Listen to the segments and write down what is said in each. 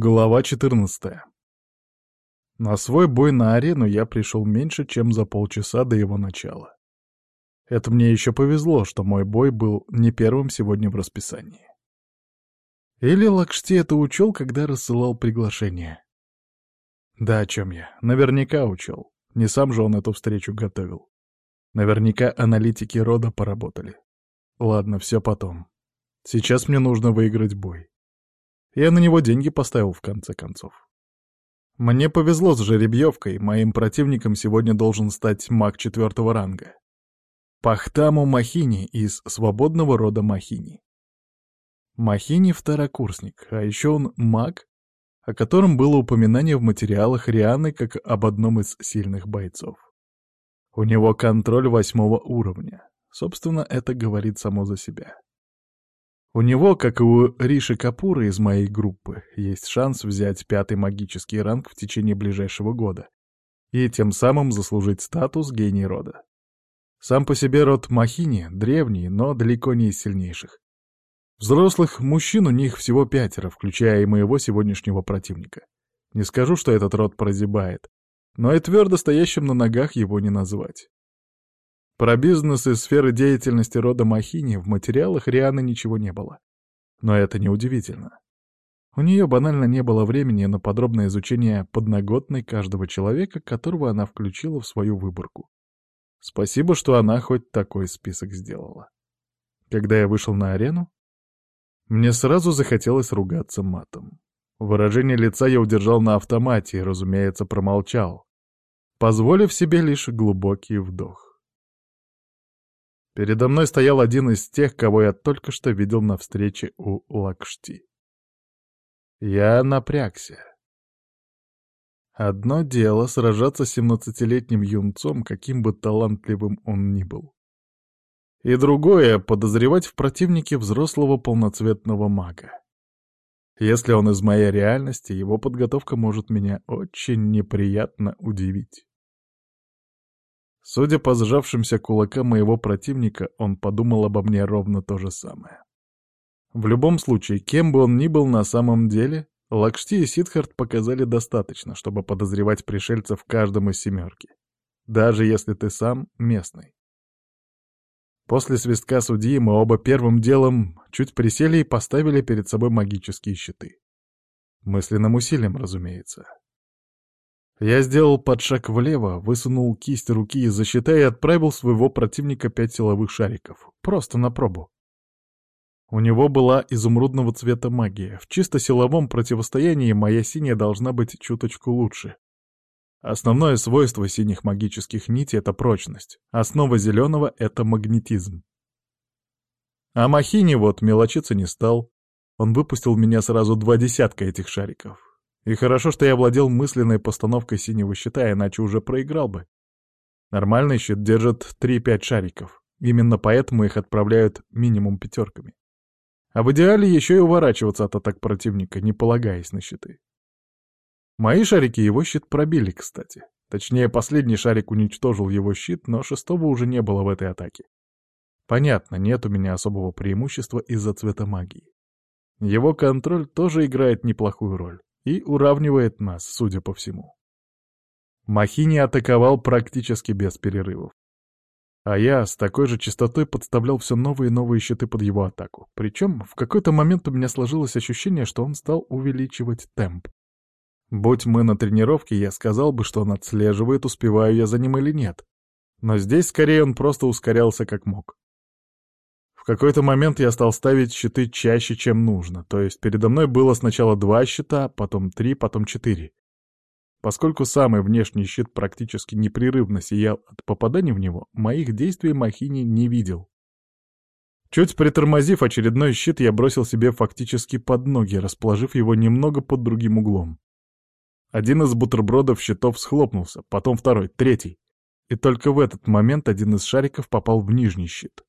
Глава 14. На свой бой на арену я пришел меньше, чем за полчаса до его начала. Это мне еще повезло, что мой бой был не первым сегодня в расписании. Или Лакшти это учел, когда рассылал приглашение? Да, о чем я? Наверняка учел. Не сам же он эту встречу готовил. Наверняка аналитики рода поработали. Ладно, все потом. Сейчас мне нужно выиграть бой. Я на него деньги поставил в конце концов. Мне повезло с жеребьевкой, моим противником сегодня должен стать маг четвертого ранга. Пахтаму Махини из свободного рода Махини. Махини — второкурсник, а еще он маг, о котором было упоминание в материалах Рианы как об одном из сильных бойцов. У него контроль восьмого уровня. Собственно, это говорит само за себя. У него, как и у Риши Капура из моей группы, есть шанс взять пятый магический ранг в течение ближайшего года и тем самым заслужить статус гений рода. Сам по себе род Махини древний, но далеко не из сильнейших. Взрослых мужчин у них всего пятеро, включая и моего сегодняшнего противника. Не скажу, что этот род прозябает, но и твердо стоящим на ногах его не назвать. Про бизнес и сферы деятельности рода Махини в материалах Рианы ничего не было. Но это неудивительно. У нее банально не было времени на подробное изучение подноготной каждого человека, которого она включила в свою выборку. Спасибо, что она хоть такой список сделала. Когда я вышел на арену, мне сразу захотелось ругаться матом. Выражение лица я удержал на автомате и, разумеется, промолчал, позволив себе лишь глубокий вдох. Передо мной стоял один из тех, кого я только что видел на встрече у Лакшти. Я напрягся. Одно дело сражаться с семнадцатилетним юнцом, каким бы талантливым он ни был. И другое — подозревать в противнике взрослого полноцветного мага. Если он из моей реальности, его подготовка может меня очень неприятно удивить. Судя по сжавшимся кулакам моего противника, он подумал обо мне ровно то же самое. В любом случае, кем бы он ни был на самом деле, Лакшти и Сидхарт показали достаточно, чтобы подозревать пришельцев в каждом из семерки, даже если ты сам местный. После свистка судьи мы оба первым делом чуть присели и поставили перед собой магические щиты. Мысленным усилием, разумеется. Я сделал подшаг влево, высунул кисть руки из-за и отправил своего противника пять силовых шариков. Просто на пробу. У него была изумрудного цвета магия. В чисто силовом противостоянии моя синяя должна быть чуточку лучше. Основное свойство синих магических нитей — это прочность. Основа зеленого — это магнетизм. А Махини вот мелочиться не стал. Он выпустил меня сразу два десятка этих шариков. И хорошо, что я владел мысленной постановкой синего щита, иначе уже проиграл бы. Нормальный щит держит 3-5 шариков. Именно поэтому их отправляют минимум пятерками. А в идеале еще и уворачиваться от атак противника, не полагаясь на щиты. Мои шарики его щит пробили, кстати. Точнее, последний шарик уничтожил его щит, но шестого уже не было в этой атаке. Понятно, нет у меня особого преимущества из-за цвета магии. Его контроль тоже играет неплохую роль и уравнивает нас, судя по всему. Махини атаковал практически без перерывов. А я с такой же частотой подставлял все новые и новые щиты под его атаку. Причем в какой-то момент у меня сложилось ощущение, что он стал увеличивать темп. Будь мы на тренировке, я сказал бы, что он отслеживает, успеваю я за ним или нет. Но здесь скорее он просто ускорялся как мог какой-то момент я стал ставить щиты чаще, чем нужно, то есть передо мной было сначала два щита, потом три, потом четыре. Поскольку самый внешний щит практически непрерывно сиял от попаданий в него, моих действий Махини не видел. Чуть притормозив очередной щит, я бросил себе фактически под ноги, расположив его немного под другим углом. Один из бутербродов щитов схлопнулся, потом второй, третий. И только в этот момент один из шариков попал в нижний щит.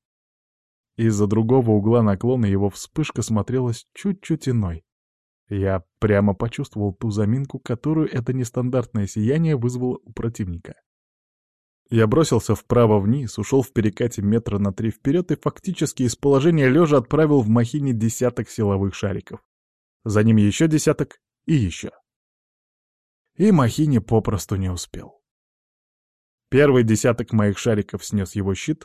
Из-за другого угла наклона его вспышка смотрелась чуть-чуть иной. Я прямо почувствовал ту заминку, которую это нестандартное сияние вызвало у противника. Я бросился вправо-вниз, ушел в перекате метра на три вперед и фактически из положения лежа отправил в махине десяток силовых шариков. За ним еще десяток И еще. И Махини попросту не успел. Первый десяток моих шариков снес его щит.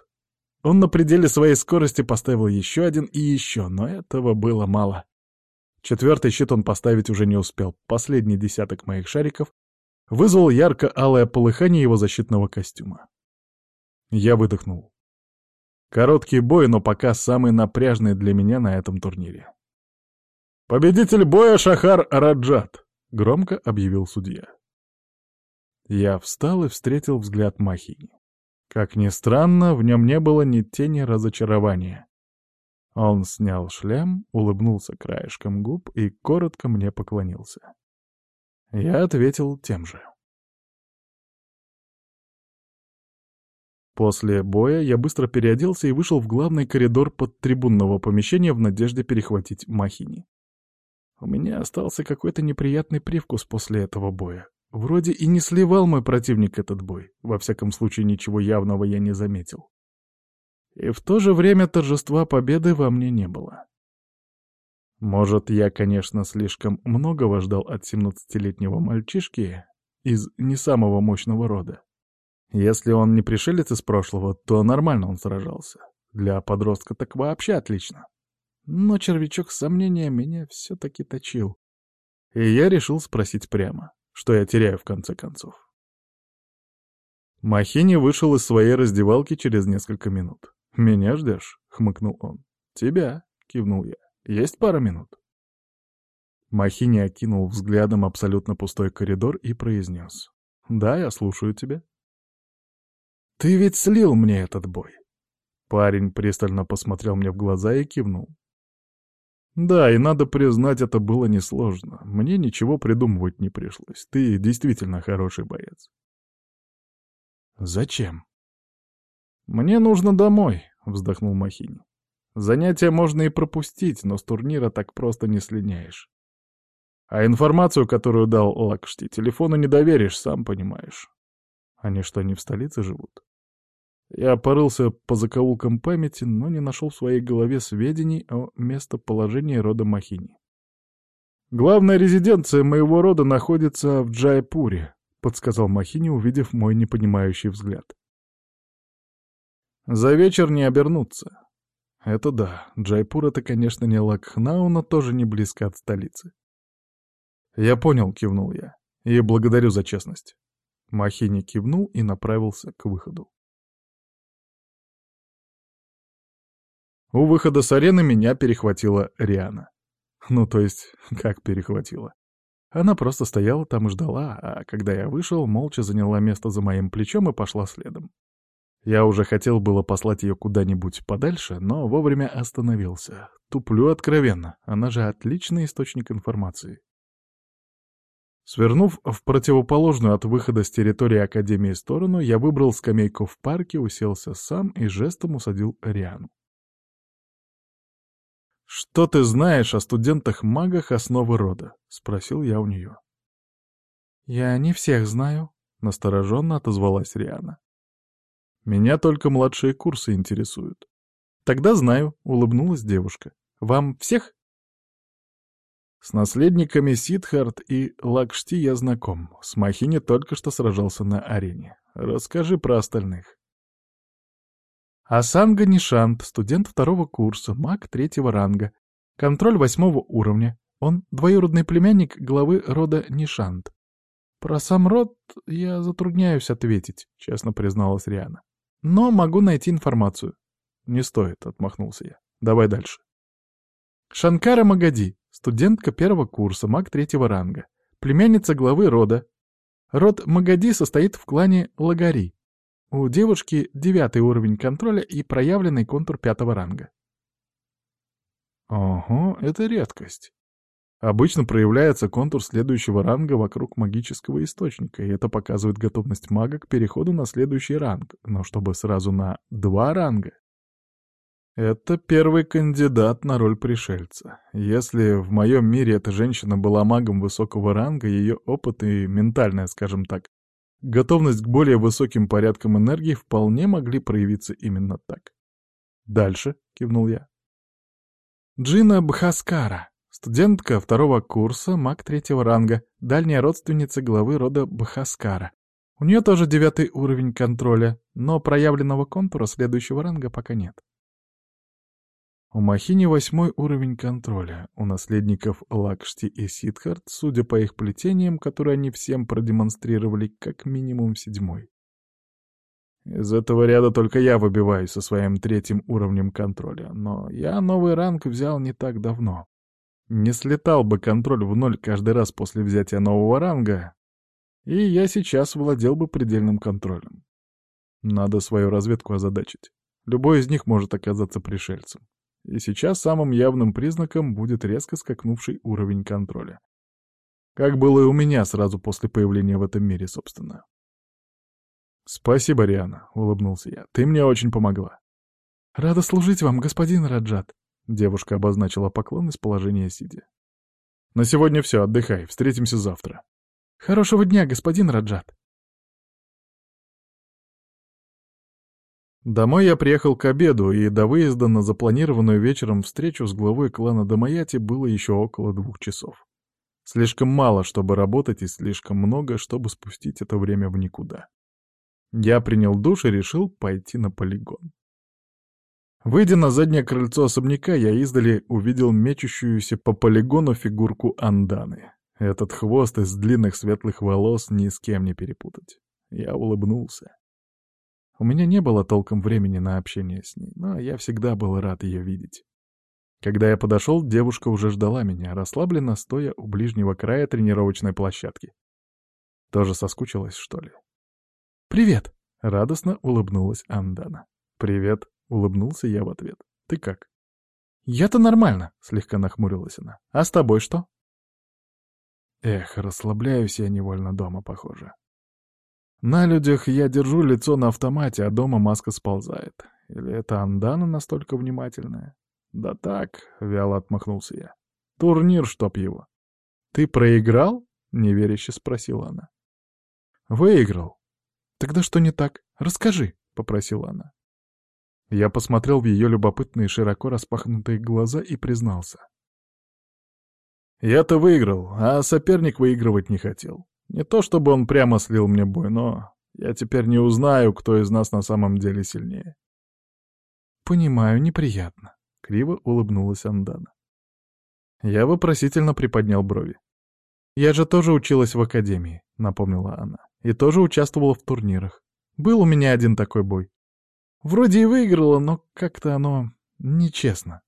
Он на пределе своей скорости поставил еще один и еще, но этого было мало. Четвертый щит он поставить уже не успел. Последний десяток моих шариков вызвал ярко-алое полыхание его защитного костюма. Я выдохнул. Короткий бой, но пока самый напряжный для меня на этом турнире. «Победитель боя Шахар Раджат!» — громко объявил судья. Я встал и встретил взгляд Махини. Как ни странно, в нем не было ни тени разочарования. Он снял шлем, улыбнулся краешком губ и коротко мне поклонился. Я ответил тем же. После боя я быстро переоделся и вышел в главный коридор под трибунного помещения в надежде перехватить Махини. У меня остался какой-то неприятный привкус после этого боя. Вроде и не сливал мой противник этот бой, во всяком случае ничего явного я не заметил. И в то же время торжества победы во мне не было. Может, я, конечно, слишком многого ждал от семнадцатилетнего мальчишки из не самого мощного рода. Если он не пришелец из прошлого, то нормально он сражался. Для подростка так вообще отлично. Но червячок сомнения меня все-таки точил. И я решил спросить прямо, что я теряю в конце концов. Махини вышел из своей раздевалки через несколько минут. «Меня ждешь?» — хмыкнул он. «Тебя», — кивнул я. «Есть пара минут?» Махини окинул взглядом абсолютно пустой коридор и произнес. «Да, я слушаю тебя». «Ты ведь слил мне этот бой!» Парень пристально посмотрел мне в глаза и кивнул. «Да, и надо признать, это было несложно. Мне ничего придумывать не пришлось. Ты действительно хороший боец». «Зачем?» «Мне нужно домой», — вздохнул Махини. «Занятия можно и пропустить, но с турнира так просто не слиняешь. А информацию, которую дал Лакшти, телефону не доверишь, сам понимаешь. Они что, не в столице живут?» Я порылся по закоулкам памяти, но не нашел в своей голове сведений о местоположении рода Махини. «Главная резиденция моего рода находится в Джайпуре», — подсказал Махини, увидев мой непонимающий взгляд. За вечер не обернуться. Это да, Джайпур — это, конечно, не Лакхнау, но тоже не близко от столицы. Я понял, кивнул я, и благодарю за честность. Махини кивнул и направился к выходу. У выхода с арены меня перехватила Риана. Ну, то есть, как перехватила? Она просто стояла там и ждала, а когда я вышел, молча заняла место за моим плечом и пошла следом. Я уже хотел было послать ее куда-нибудь подальше, но вовремя остановился. Туплю откровенно, она же отличный источник информации. Свернув в противоположную от выхода с территории Академии сторону, я выбрал скамейку в парке, уселся сам и жестом усадил Риану. «Что ты знаешь о студентах-магах основы рода?» — спросил я у нее. «Я не всех знаю», — настороженно отозвалась Риана. Меня только младшие курсы интересуют. Тогда знаю, улыбнулась девушка. Вам всех? С наследниками Сидхарт и Лакшти я знаком. С Махини только что сражался на арене. Расскажи про остальных. Асанга Нишант, студент второго курса, маг третьего ранга. Контроль восьмого уровня. Он двоюродный племянник главы рода Нишант. Про сам род я затрудняюсь ответить, честно призналась Риана. Но могу найти информацию. Не стоит, отмахнулся я. Давай дальше. Шанкара Магади, студентка первого курса, маг третьего ранга, племянница главы рода. Род Магади состоит в клане Лагари. У девушки девятый уровень контроля и проявленный контур пятого ранга. Ого, это редкость. Обычно проявляется контур следующего ранга вокруг магического источника, и это показывает готовность мага к переходу на следующий ранг, но чтобы сразу на два ранга. Это первый кандидат на роль пришельца. Если в моем мире эта женщина была магом высокого ранга, ее опыт и ментальная, скажем так, готовность к более высоким порядкам энергии вполне могли проявиться именно так. «Дальше», — кивнул я. «Джина Бхаскара», Студентка второго курса, маг третьего ранга, дальняя родственница главы рода Бахаскара. У нее тоже девятый уровень контроля, но проявленного контура следующего ранга пока нет. У Махини восьмой уровень контроля, у наследников Лакшти и Сидхарт, судя по их плетениям, которые они всем продемонстрировали, как минимум седьмой. Из этого ряда только я выбиваюсь со своим третьим уровнем контроля, но я новый ранг взял не так давно. Не слетал бы контроль в ноль каждый раз после взятия нового ранга, и я сейчас владел бы предельным контролем. Надо свою разведку озадачить. Любой из них может оказаться пришельцем. И сейчас самым явным признаком будет резко скакнувший уровень контроля. Как было и у меня сразу после появления в этом мире, собственно. «Спасибо, Риана», — улыбнулся я. «Ты мне очень помогла». «Рада служить вам, господин Раджат», — девушка обозначила поклон из положения сидя. «На сегодня все, отдыхай, встретимся завтра». «Хорошего дня, господин Раджат», Домой я приехал к обеду, и до выезда на запланированную вечером встречу с главой клана Домаяти было еще около двух часов. Слишком мало, чтобы работать, и слишком много, чтобы спустить это время в никуда. Я принял душ и решил пойти на полигон. Выйдя на заднее крыльцо особняка, я издали увидел мечущуюся по полигону фигурку Анданы. Этот хвост из длинных светлых волос ни с кем не перепутать. Я улыбнулся. У меня не было толком времени на общение с ней, но я всегда был рад ее видеть. Когда я подошел, девушка уже ждала меня, расслабленно стоя у ближнего края тренировочной площадки. Тоже соскучилась, что ли? «Привет!» — радостно улыбнулась Андана. «Привет!» — улыбнулся я в ответ. «Ты как?» «Я-то нормально!» — слегка нахмурилась она. «А с тобой что?» Эх, расслабляюсь я невольно дома, похоже. На людях я держу лицо на автомате, а дома маска сползает. Или это Андана настолько внимательная? Да так, вяло отмахнулся я. Турнир, чтоб его. Ты проиграл? Неверяще спросила она. Выиграл. Тогда что не так? Расскажи, попросила она. Я посмотрел в ее любопытные широко распахнутые глаза и признался. Я-то выиграл, а соперник выигрывать не хотел. Не то чтобы он прямо слил мне бой, но я теперь не узнаю, кто из нас на самом деле сильнее. «Понимаю, неприятно», — криво улыбнулась Андана. Я вопросительно приподнял брови. «Я же тоже училась в академии», — напомнила она, «и тоже участвовала в турнирах. Был у меня один такой бой. Вроде и выиграла, но как-то оно нечестно».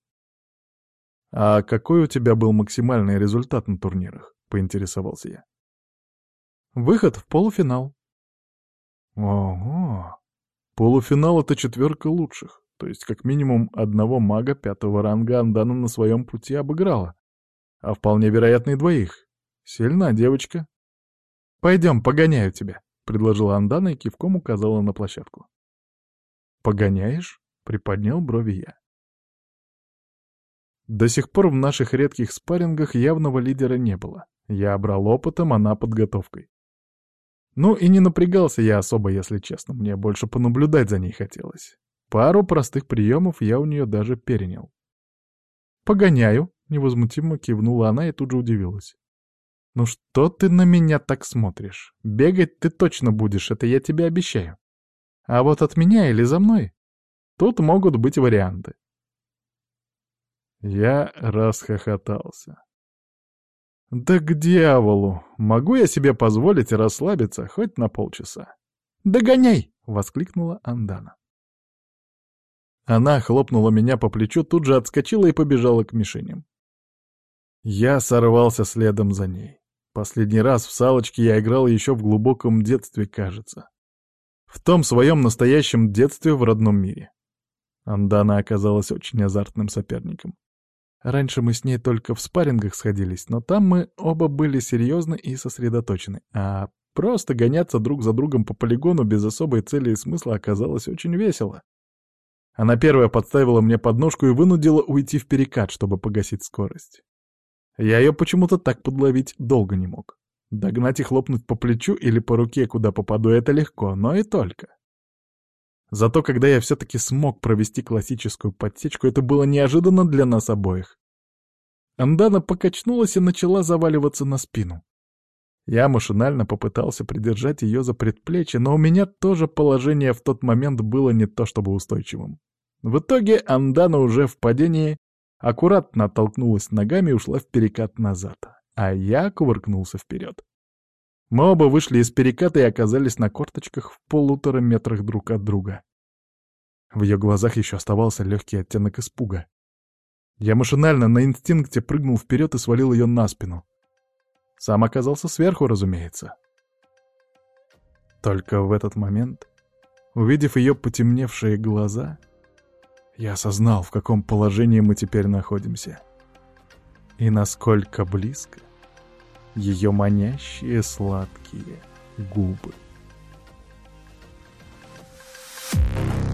«А какой у тебя был максимальный результат на турнирах?» — поинтересовался я. Выход в полуфинал. Ого! Полуфинал — это четверка лучших. То есть как минимум одного мага пятого ранга Андана на своем пути обыграла. А вполне вероятно и двоих. Сильна девочка. «Пойдем, погоняю тебя», — предложила Андана и кивком указала на площадку. «Погоняешь?» — приподнял брови я. До сих пор в наших редких спаррингах явного лидера не было. Я брал опытом, она подготовкой. Ну и не напрягался я особо, если честно, мне больше понаблюдать за ней хотелось. Пару простых приемов я у нее даже перенял. «Погоняю», — невозмутимо кивнула она и тут же удивилась. «Ну что ты на меня так смотришь? Бегать ты точно будешь, это я тебе обещаю. А вот от меня или за мной? Тут могут быть варианты». Я расхохотался. Да к дьяволу! Могу я себе позволить расслабиться хоть на полчаса? «Догоняй!» — воскликнула Андана. Она хлопнула меня по плечу, тут же отскочила и побежала к мишеням. Я сорвался следом за ней. Последний раз в салочке я играл еще в глубоком детстве, кажется. В том своем настоящем детстве в родном мире. Андана оказалась очень азартным соперником. Раньше мы с ней только в спаррингах сходились, но там мы оба были серьезны и сосредоточены, а просто гоняться друг за другом по полигону без особой цели и смысла оказалось очень весело. Она первая подставила мне подножку и вынудила уйти в перекат, чтобы погасить скорость. Я ее почему-то так подловить долго не мог. Догнать и хлопнуть по плечу или по руке, куда попаду, это легко, но и только. Зато когда я все-таки смог провести классическую подсечку, это было неожиданно для нас обоих. Андана покачнулась и начала заваливаться на спину. Я машинально попытался придержать ее за предплечье, но у меня тоже положение в тот момент было не то чтобы устойчивым. В итоге Андана уже в падении аккуратно оттолкнулась ногами и ушла в перекат назад, а я кувыркнулся вперед. Мы оба вышли из переката и оказались на корточках в полутора метрах друг от друга. В ее глазах еще оставался легкий оттенок испуга. Я машинально на инстинкте прыгнул вперед и свалил ее на спину. Сам оказался сверху, разумеется. Только в этот момент, увидев ее потемневшие глаза, я осознал, в каком положении мы теперь находимся. И насколько близко ее манящие сладкие губы. Thank you.